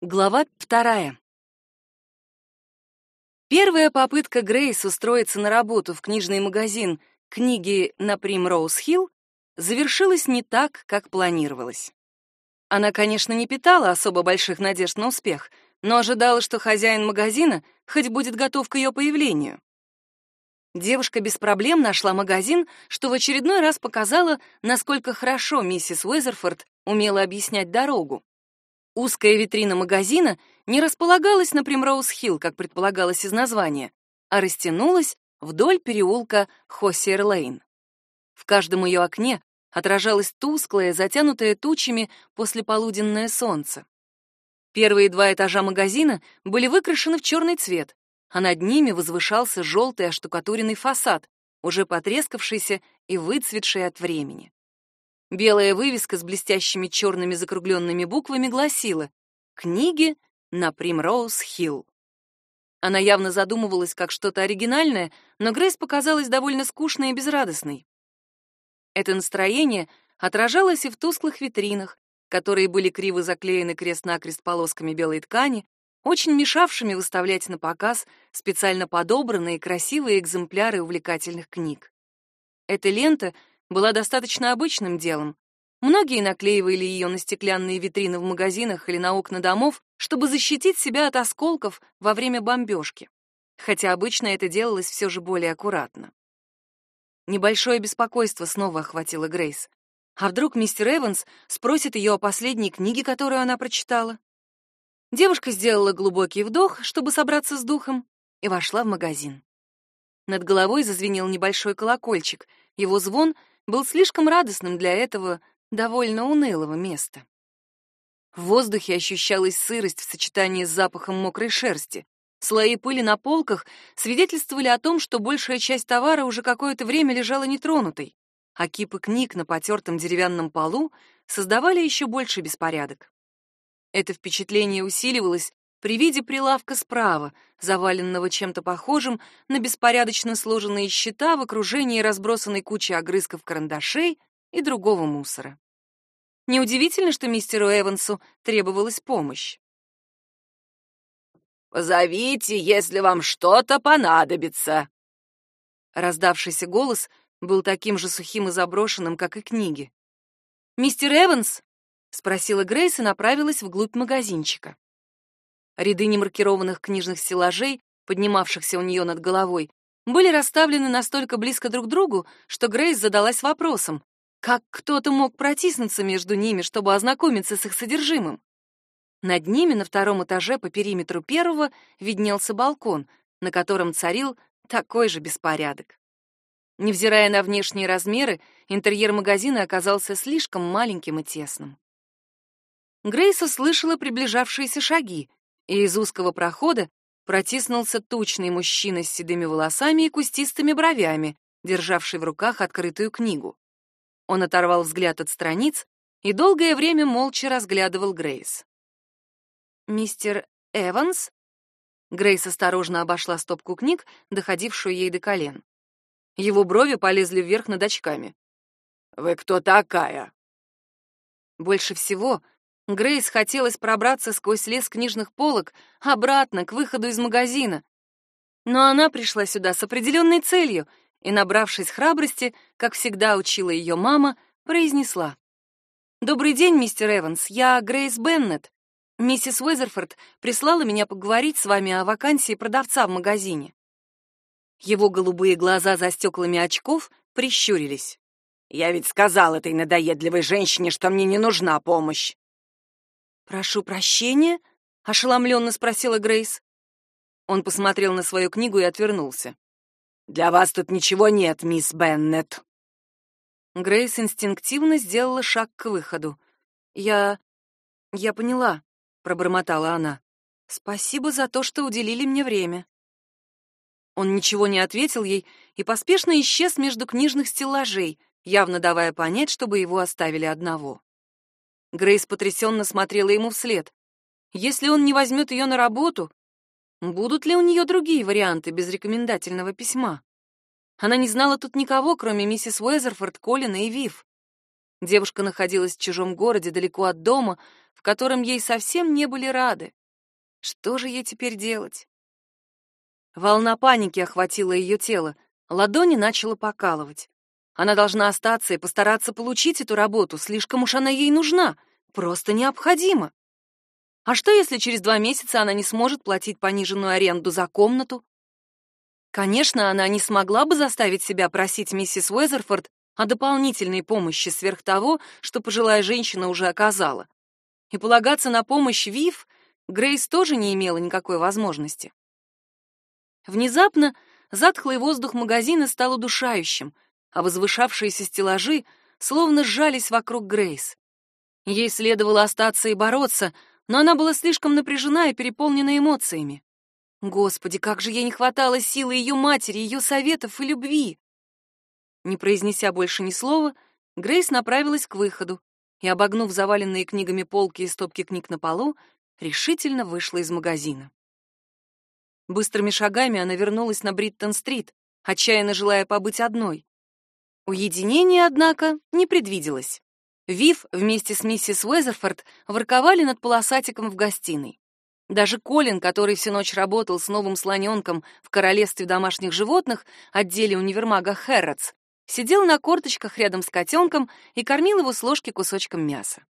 Глава вторая. Первая попытка Грейс устроиться на работу в книжный магазин книги на Примроуз-Хилл завершилась не так, как планировалось. Она, конечно, не питала особо больших надежд на успех, но ожидала, что хозяин магазина хоть будет готов к ее появлению. Девушка без проблем нашла магазин, что в очередной раз показала, насколько хорошо миссис Уэзерфорд умела объяснять дорогу. Узкая витрина магазина не располагалась на Примроуз-Хилл, как предполагалось из названия, а растянулась вдоль переулка Хоссиер-Лейн. В каждом ее окне отражалось тусклое, затянутое тучами послеполуденное солнце. Первые два этажа магазина были выкрашены в черный цвет, а над ними возвышался желтый оштукатуренный фасад, уже потрескавшийся и выцветший от времени. Белая вывеска с блестящими черными закругленными буквами гласила «Книги на Примроуз-Хилл». Она явно задумывалась как что-то оригинальное, но Грейс показалась довольно скучной и безрадостной. Это настроение отражалось и в тусклых витринах, которые были криво заклеены крест-накрест полосками белой ткани, очень мешавшими выставлять на показ специально подобранные красивые экземпляры увлекательных книг. Эта лента была достаточно обычным делом. Многие наклеивали ее на стеклянные витрины в магазинах или на окна домов, чтобы защитить себя от осколков во время бомбежки. Хотя обычно это делалось все же более аккуратно. Небольшое беспокойство снова охватило Грейс. А вдруг мистер Эванс спросит ее о последней книге, которую она прочитала? Девушка сделала глубокий вдох, чтобы собраться с духом, и вошла в магазин. Над головой зазвенел небольшой колокольчик. Его звон был слишком радостным для этого довольно унылого места. В воздухе ощущалась сырость в сочетании с запахом мокрой шерсти. Слои пыли на полках свидетельствовали о том, что большая часть товара уже какое-то время лежала нетронутой, а кипы книг на потертом деревянном полу создавали еще больше беспорядок. Это впечатление усиливалось при виде прилавка справа, заваленного чем-то похожим на беспорядочно сложенные счета в окружении разбросанной кучи огрызков карандашей и другого мусора. Неудивительно, что мистеру Эвансу требовалась помощь. «Позовите, если вам что-то понадобится!» Раздавшийся голос был таким же сухим и заброшенным, как и книги. «Мистер Эванс?» — спросила Грейс и направилась вглубь магазинчика. Ряды немаркированных книжных стеллажей, поднимавшихся у нее над головой, были расставлены настолько близко друг к другу, что Грейс задалась вопросом, как кто-то мог протиснуться между ними, чтобы ознакомиться с их содержимым. Над ними на втором этаже по периметру первого виднелся балкон, на котором царил такой же беспорядок. Невзирая на внешние размеры, интерьер магазина оказался слишком маленьким и тесным. Грейс услышала приближавшиеся шаги, и из узкого прохода протиснулся тучный мужчина с седыми волосами и кустистыми бровями, державший в руках открытую книгу. Он оторвал взгляд от страниц и долгое время молча разглядывал Грейс. «Мистер Эванс?» Грейс осторожно обошла стопку книг, доходившую ей до колен. Его брови полезли вверх над очками. «Вы кто такая?» Больше всего Грейс хотелось пробраться сквозь лес книжных полок обратно к выходу из магазина. Но она пришла сюда с определенной целью и, набравшись храбрости, как всегда учила ее мама, произнесла. «Добрый день, мистер Эванс, я Грейс Беннет. Миссис Уэзерфорд прислала меня поговорить с вами о вакансии продавца в магазине». Его голубые глаза за стеклами очков прищурились. «Я ведь сказал этой надоедливой женщине, что мне не нужна помощь. «Прошу прощения?» — ошеломленно спросила Грейс. Он посмотрел на свою книгу и отвернулся. «Для вас тут ничего нет, мисс Беннет». Грейс инстинктивно сделала шаг к выходу. «Я... я поняла», — пробормотала она. «Спасибо за то, что уделили мне время». Он ничего не ответил ей и поспешно исчез между книжных стеллажей, явно давая понять, чтобы его оставили одного. Грейс потрясенно смотрела ему вслед. Если он не возьмет ее на работу, будут ли у нее другие варианты без рекомендательного письма? Она не знала тут никого, кроме миссис Уэзерфорд, Колина и Вив. Девушка находилась в чужом городе, далеко от дома, в котором ей совсем не были рады. Что же ей теперь делать? Волна паники охватила ее тело, ладони начала покалывать. Она должна остаться и постараться получить эту работу, слишком уж она ей нужна, просто необходима. А что, если через два месяца она не сможет платить пониженную аренду за комнату? Конечно, она не смогла бы заставить себя просить миссис Уэзерфорд о дополнительной помощи сверх того, что пожилая женщина уже оказала. И полагаться на помощь Вив Грейс тоже не имела никакой возможности. Внезапно затхлый воздух магазина стал удушающим, а возвышавшиеся стеллажи словно сжались вокруг Грейс. Ей следовало остаться и бороться, но она была слишком напряжена и переполнена эмоциями. Господи, как же ей не хватало силы ее матери, ее советов и любви. Не произнеся больше ни слова, Грейс направилась к выходу и, обогнув заваленные книгами полки и стопки книг на полу, решительно вышла из магазина. Быстрыми шагами она вернулась на Бриттон-стрит, отчаянно желая побыть одной. Уединение, однако, не предвиделось. Вив вместе с миссис Уэзерфорд ворковали над полосатиком в гостиной. Даже Колин, который всю ночь работал с новым слоненком в королевстве домашних животных, отделе универмага Хэрротс, сидел на корточках рядом с котенком и кормил его с ложки кусочком мяса.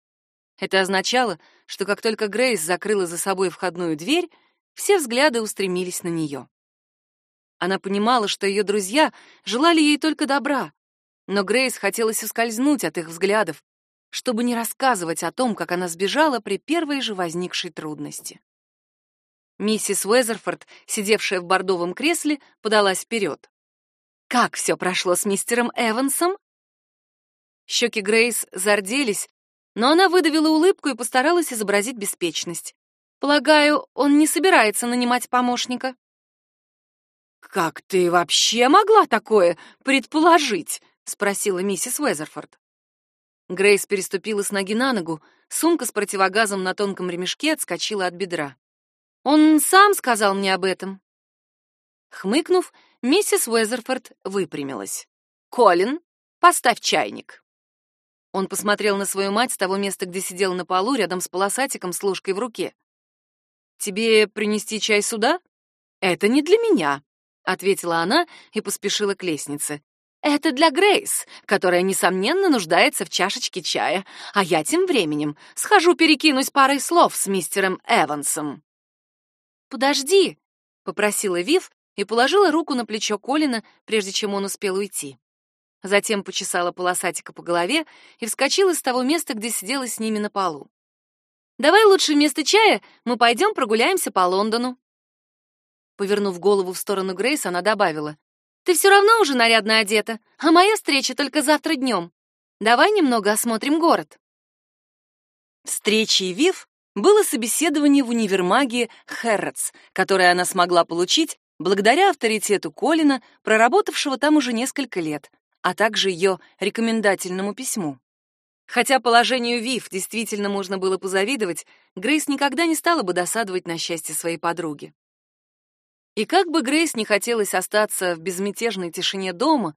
Это означало, что как только Грейс закрыла за собой входную дверь, все взгляды устремились на нее. Она понимала, что ее друзья желали ей только добра, но Грейс хотелось ускользнуть от их взглядов, чтобы не рассказывать о том, как она сбежала при первой же возникшей трудности. Миссис Уэзерфорд, сидевшая в бордовом кресле, подалась вперед. «Как все прошло с мистером Эвансом?» Щеки Грейс зарделись, но она выдавила улыбку и постаралась изобразить беспечность. Полагаю, он не собирается нанимать помощника. Как ты вообще могла такое предположить? Спросила миссис Уэзерфорд. Грейс переступила с ноги на ногу, сумка с противогазом на тонком ремешке отскочила от бедра. Он сам сказал мне об этом. Хмыкнув, миссис Уэзерфорд выпрямилась. Колин, поставь чайник. Он посмотрел на свою мать с того места, где сидел на полу рядом с полосатиком с ложкой в руке. Тебе принести чай сюда? Это не для меня, ответила она и поспешила к лестнице. Это для Грейс, которая несомненно нуждается в чашечке чая, а я тем временем схожу перекинусь парой слов с мистером Эвансом. Подожди, попросила Вив и положила руку на плечо Колина, прежде чем он успел уйти. Затем почесала полосатика по голове и вскочила с того места, где сидела с ними на полу. Давай лучше вместо чая мы пойдем прогуляемся по Лондону. Повернув голову в сторону Грейс, она добавила: "Ты все равно уже нарядно одета, а моя встреча только завтра днем. Давай немного осмотрим город". Встречей Вив было собеседование в универмаге Хэрротс, которое она смогла получить благодаря авторитету Колина, проработавшего там уже несколько лет, а также ее рекомендательному письму. Хотя положению Вив действительно можно было позавидовать, Грейс никогда не стала бы досадовать на счастье своей подруги. И как бы Грейс не хотелось остаться в безмятежной тишине дома,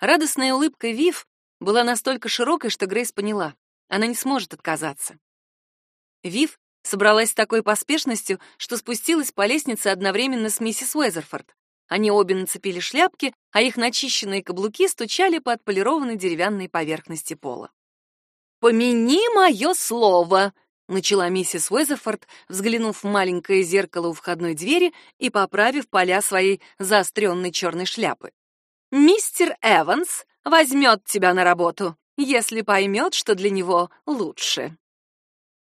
радостная улыбка Вив была настолько широкой, что Грейс поняла, она не сможет отказаться. Вив собралась с такой поспешностью, что спустилась по лестнице одновременно с миссис Уэзерфорд. Они обе нацепили шляпки, а их начищенные каблуки стучали по отполированной деревянной поверхности пола. «Помяни мое слово!» — начала миссис Уэзерфорд, взглянув в маленькое зеркало у входной двери и поправив поля своей заостренной черной шляпы. «Мистер Эванс возьмет тебя на работу, если поймет, что для него лучше».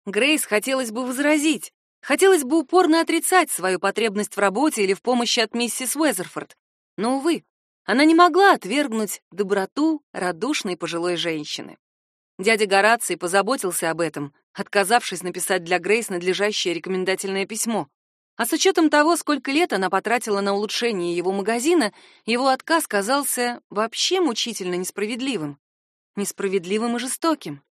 Грейс хотелось бы возразить, хотелось бы упорно отрицать свою потребность в работе или в помощи от миссис Уэзерфорд, но, увы, она не могла отвергнуть доброту радушной пожилой женщины. Дядя Гораций позаботился об этом, отказавшись написать для Грейс надлежащее рекомендательное письмо. А с учетом того, сколько лет она потратила на улучшение его магазина, его отказ казался вообще мучительно несправедливым. Несправедливым и жестоким.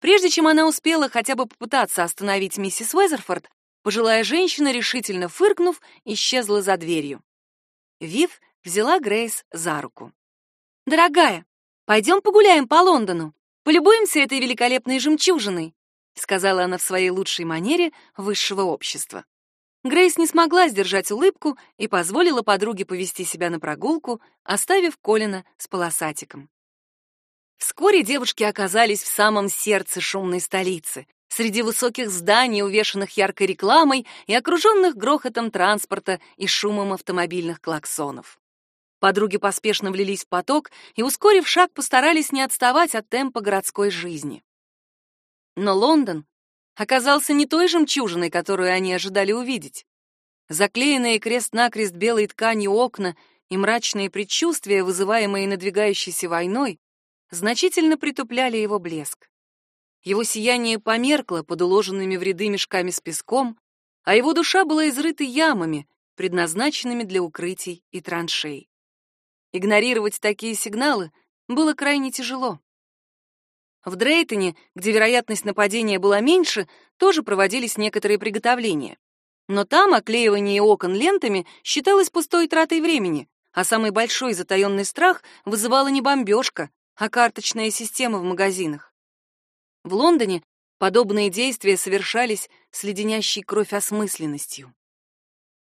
Прежде чем она успела хотя бы попытаться остановить миссис Уэзерфорд, пожилая женщина, решительно фыркнув, исчезла за дверью. Вив взяла Грейс за руку. «Дорогая, пойдем погуляем по Лондону. Полюбуемся этой великолепной жемчужиной, сказала она в своей лучшей манере высшего общества. Грейс не смогла сдержать улыбку и позволила подруге повести себя на прогулку, оставив Колина с полосатиком. Вскоре девушки оказались в самом сердце шумной столицы, среди высоких зданий, увешанных яркой рекламой и окруженных грохотом транспорта и шумом автомобильных клаксонов. Подруги поспешно влились в поток и, ускорив шаг, постарались не отставать от темпа городской жизни. Но Лондон оказался не той жемчужиной, которую они ожидали увидеть. Заклеенные крест-накрест белой тканью окна и мрачные предчувствия, вызываемые надвигающейся войной, значительно притупляли его блеск. Его сияние померкло под уложенными в ряды мешками с песком, а его душа была изрыта ямами, предназначенными для укрытий и траншей. Игнорировать такие сигналы было крайне тяжело. В Дрейтоне, где вероятность нападения была меньше, тоже проводились некоторые приготовления. Но там оклеивание окон лентами считалось пустой тратой времени, а самый большой затаённый страх вызывала не бомбежка, а карточная система в магазинах. В Лондоне подобные действия совершались с леденящей кровь осмысленностью.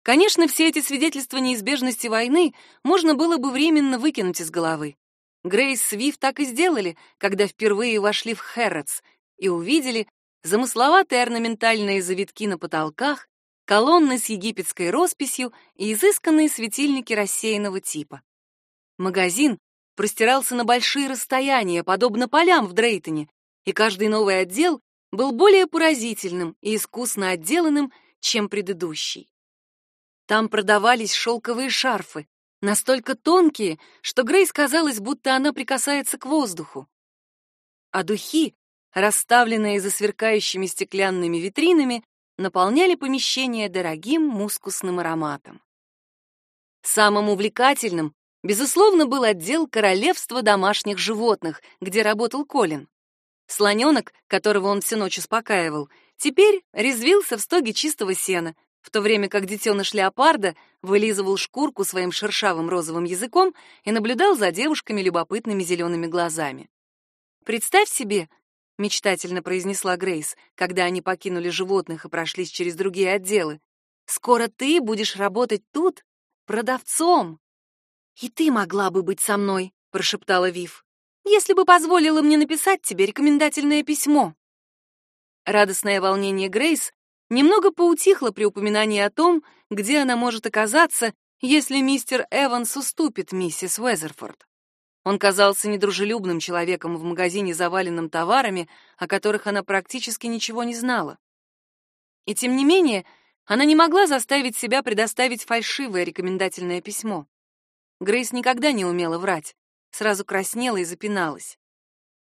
Конечно, все эти свидетельства неизбежности войны можно было бы временно выкинуть из головы. Грейс с Вив так и сделали, когда впервые вошли в Хэрротс и увидели замысловатые орнаментальные завитки на потолках, колонны с египетской росписью и изысканные светильники рассеянного типа. Магазин простирался на большие расстояния, подобно полям в Дрейтоне, и каждый новый отдел был более поразительным и искусно отделанным, чем предыдущий. Там продавались шелковые шарфы, настолько тонкие, что Грейс казалось, будто она прикасается к воздуху. А духи, расставленные за сверкающими стеклянными витринами, наполняли помещение дорогим мускусным ароматом. Самым увлекательным, безусловно, был отдел королевства домашних животных, где работал Колин. Слоненок, которого он всю ночь успокаивал, теперь резвился в стоге чистого сена, в то время как детеныш леопарда вылизывал шкурку своим шершавым розовым языком и наблюдал за девушками любопытными зелеными глазами. «Представь себе», — мечтательно произнесла Грейс, когда они покинули животных и прошлись через другие отделы, «скоро ты будешь работать тут продавцом». «И ты могла бы быть со мной», — прошептала Вив, «если бы позволила мне написать тебе рекомендательное письмо». Радостное волнение Грейс немного поутихла при упоминании о том, где она может оказаться, если мистер Эванс уступит миссис Уэзерфорд. Он казался недружелюбным человеком в магазине, заваленном товарами, о которых она практически ничего не знала. И тем не менее, она не могла заставить себя предоставить фальшивое рекомендательное письмо. Грейс никогда не умела врать, сразу краснела и запиналась.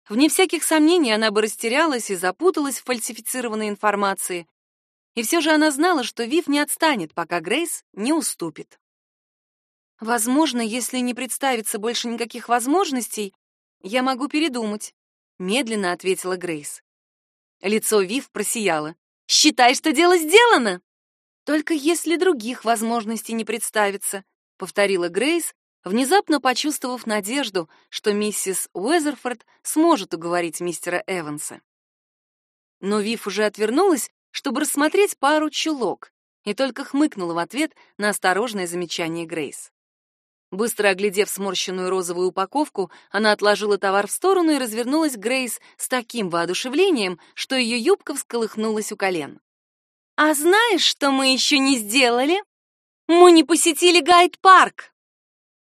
Вне всяких сомнений она бы растерялась и запуталась в фальсифицированной информации, и все же она знала, что Вив не отстанет, пока Грейс не уступит. Возможно, если не представится больше никаких возможностей, я могу передумать, медленно ответила Грейс. Лицо Вив просияло. Считай, что дело сделано. Только если других возможностей не представится, повторила Грейс, внезапно почувствовав надежду, что миссис Уэзерфорд сможет уговорить мистера Эванса. Но Вив уже отвернулась чтобы рассмотреть пару чулок, и только хмыкнула в ответ на осторожное замечание Грейс. Быстро оглядев сморщенную розовую упаковку, она отложила товар в сторону и развернулась к Грейс с таким воодушевлением, что ее юбка всколыхнулась у колен. «А знаешь, что мы еще не сделали? Мы не посетили гайд-парк!»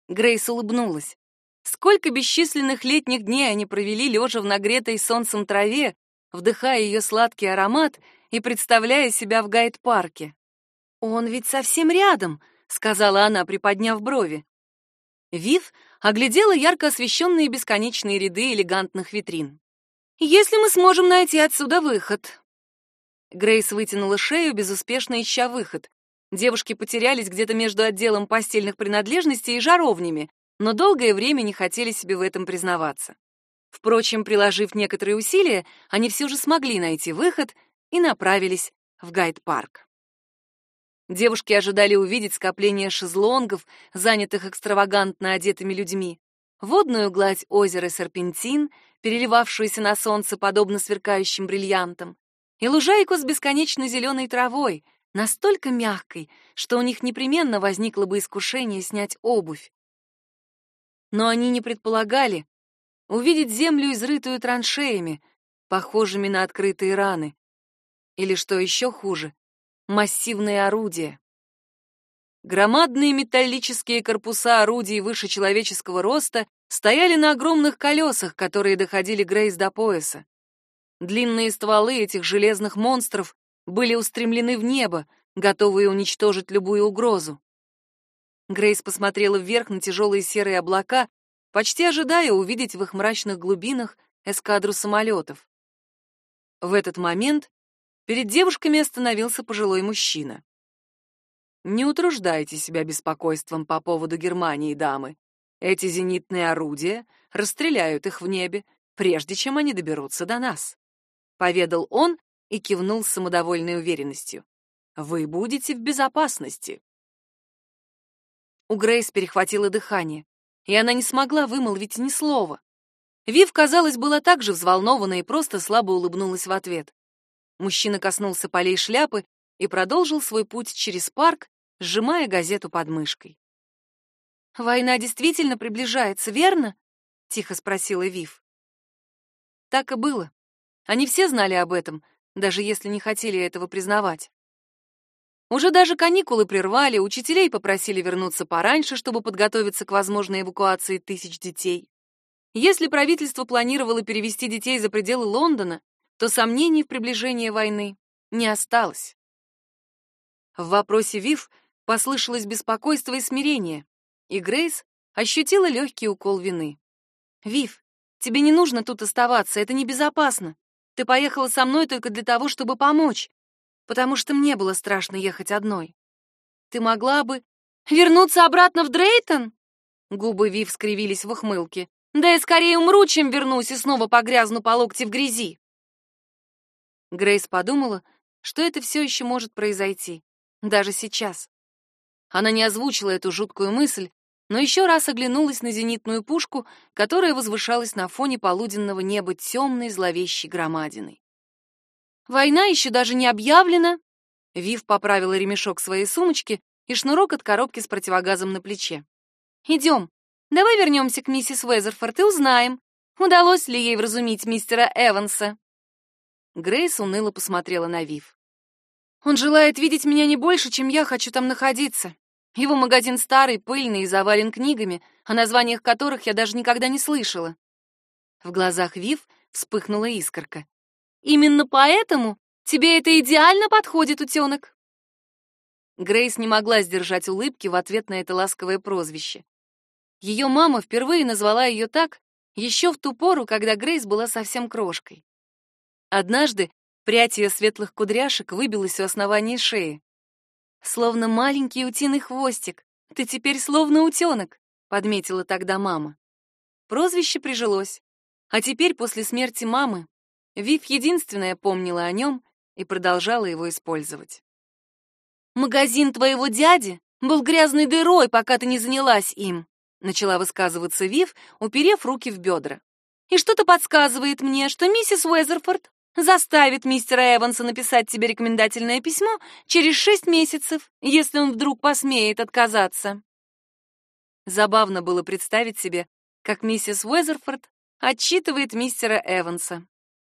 Грейс улыбнулась. Сколько бесчисленных летних дней они провели лежа в нагретой солнцем траве, вдыхая ее сладкий аромат и представляя себя в гайд-парке. «Он ведь совсем рядом», — сказала она, приподняв брови. Вив оглядела ярко освещенные бесконечные ряды элегантных витрин. «Если мы сможем найти отсюда выход». Грейс вытянула шею, безуспешно ища выход. Девушки потерялись где-то между отделом постельных принадлежностей и жаровнями, но долгое время не хотели себе в этом признаваться. Впрочем, приложив некоторые усилия, они все же смогли найти выход и направились в гайд-парк. Девушки ожидали увидеть скопление шезлонгов, занятых экстравагантно одетыми людьми. водную гладь озера Серпентин, переливавшуюся на солнце подобно сверкающим бриллиантам, и лужайку с бесконечно зеленой травой, настолько мягкой, что у них непременно возникло бы искушение снять обувь. Но они не предполагали увидеть землю, изрытую траншеями, похожими на открытые раны, или, что еще хуже, массивные орудия. Громадные металлические корпуса орудий выше человеческого роста стояли на огромных колесах, которые доходили Грейс до пояса. Длинные стволы этих железных монстров были устремлены в небо, готовые уничтожить любую угрозу. Грейс посмотрела вверх на тяжелые серые облака, почти ожидая увидеть в их мрачных глубинах эскадру самолетов. В этот момент перед девушками остановился пожилой мужчина. Не утруждайте себя беспокойством по поводу Германии, дамы. Эти зенитные орудия расстреляют их в небе, прежде чем они доберутся до нас поведал он и кивнул с самодовольной уверенностью. Вы будете в безопасности. У Грейс перехватило дыхание, и она не смогла вымолвить ни слова. Вив, казалось, была так же взволнована и просто слабо улыбнулась в ответ. Мужчина коснулся полей шляпы и продолжил свой путь через парк, сжимая газету под мышкой. «Война действительно приближается, верно?» — тихо спросила Вив. Так и было. Они все знали об этом, даже если не хотели этого признавать. Уже даже каникулы прервали, учителей попросили вернуться пораньше, чтобы подготовиться к возможной эвакуации тысяч детей. Если правительство планировало перевести детей за пределы Лондона, то сомнений в приближении войны не осталось. В вопросе Вив послышалось беспокойство и смирение, и Грейс ощутила легкий укол вины. «Вив, тебе не нужно тут оставаться, это небезопасно. Ты поехала со мной только для того, чтобы помочь, потому что мне было страшно ехать одной. Ты могла бы вернуться обратно в Дрейтон? Губы Вив скривились в ухмылке. Да я скорее умру, чем вернусь и снова погрязну по локти в грязи. Грейс подумала, что это все еще может произойти, даже сейчас. Она не озвучила эту жуткую мысль, но еще раз оглянулась на зенитную пушку, которая возвышалась на фоне полуденного неба темной зловещей громадиной. «Война еще даже не объявлена!» Вив поправила ремешок своей сумочки и шнурок от коробки с противогазом на плече. «Идем, давай вернемся к миссис Уэзерфорд и узнаем, удалось ли ей вразумить мистера Эванса». Грейс уныло посмотрела на Вив. «Он желает видеть меня не больше, чем я хочу там находиться. Его магазин старый, пыльный и завален книгами, о названиях которых я даже никогда не слышала. В глазах Вив вспыхнула искорка. «Именно поэтому тебе это идеально подходит, утенок!» Грейс не могла сдержать улыбки в ответ на это ласковое прозвище. Ее мама впервые назвала ее так еще в ту пору, когда Грейс была совсем крошкой. Однажды прядь ее светлых кудряшек выбилась у основания шеи. Словно маленький утиный хвостик. Ты теперь словно утенок, подметила тогда мама. Прозвище прижилось. А теперь, после смерти мамы, Вив единственная помнила о нем и продолжала его использовать. «Магазин твоего дяди был грязной дырой, пока ты не занялась им», начала высказываться Вив, уперев руки в бедра. «И что-то подсказывает мне, что миссис Уэзерфорд заставит мистера Эванса написать тебе рекомендательное письмо через шесть месяцев, если он вдруг посмеет отказаться. Забавно было представить себе, как миссис Уэзерфорд отчитывает мистера Эванса.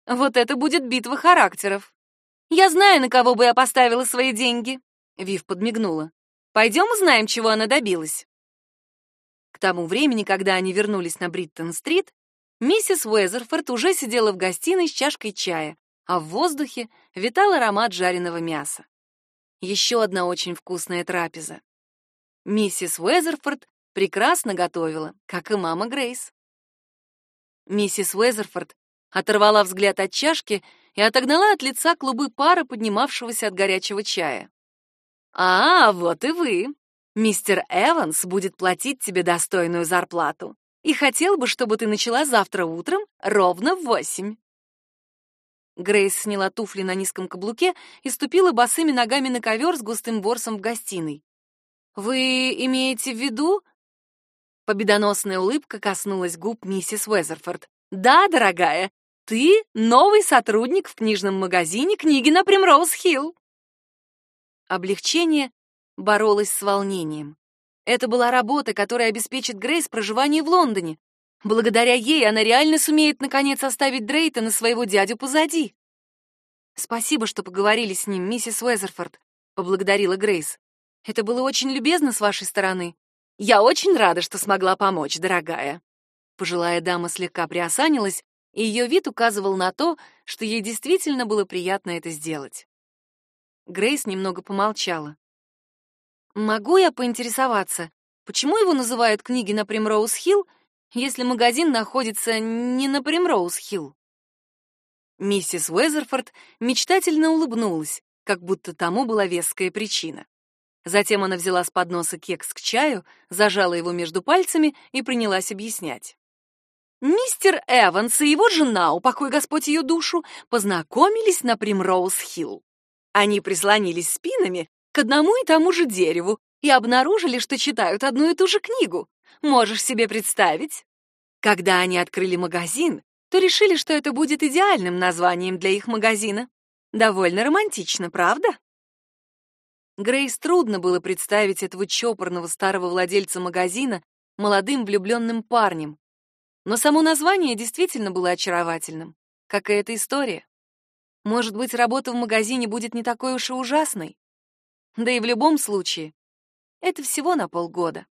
Вот это будет битва характеров. Я знаю, на кого бы я поставила свои деньги. Вив подмигнула. Пойдем узнаем, чего она добилась. К тому времени, когда они вернулись на Бриттон-стрит, Миссис Уэзерфорд уже сидела в гостиной с чашкой чая, а в воздухе витал аромат жареного мяса. Еще одна очень вкусная трапеза. Миссис Уэзерфорд прекрасно готовила, как и мама Грейс. Миссис Уэзерфорд оторвала взгляд от чашки и отогнала от лица клубы пара, поднимавшегося от горячего чая. «А, вот и вы. Мистер Эванс будет платить тебе достойную зарплату и хотел бы, чтобы ты начала завтра утром ровно в восемь». Грейс сняла туфли на низком каблуке и ступила босыми ногами на ковер с густым ворсом в гостиной. «Вы имеете в виду?» Победоносная улыбка коснулась губ миссис Уэзерфорд. «Да, дорогая, ты новый сотрудник в книжном магазине книги на Примроуз-Хилл». Облегчение боролось с волнением. Это была работа, которая обеспечит Грейс проживание в Лондоне. Благодаря ей она реально сумеет наконец оставить Дрейтона своего дядю позади. Спасибо, что поговорили с ним, миссис Уэзерфорд, поблагодарила Грейс. Это было очень любезно с вашей стороны. Я очень рада, что смогла помочь, дорогая. Пожилая дама слегка приосанилась, и ее вид указывал на то, что ей действительно было приятно это сделать. Грейс немного помолчала. Могу я поинтересоваться, почему его называют книги на Примроуз-Хилл, если магазин находится не на Примроуз-Хилл? Миссис Уэзерфорд мечтательно улыбнулась, как будто тому была веская причина. Затем она взяла с подноса кекс к чаю, зажала его между пальцами и принялась объяснять. Мистер Эванс и его жена, упокой Господь ее душу, познакомились на Примроуз-Хилл. Они прислонились спинами к одному и тому же дереву и обнаружили, что читают одну и ту же книгу. Можешь себе представить? Когда они открыли магазин, то решили, что это будет идеальным названием для их магазина. Довольно романтично, правда? Грейс трудно было представить этого чопорного старого владельца магазина молодым влюбленным парнем. Но само название действительно было очаровательным, как и эта история. Может быть, работа в магазине будет не такой уж и ужасной. Да и в любом случае, это всего на полгода.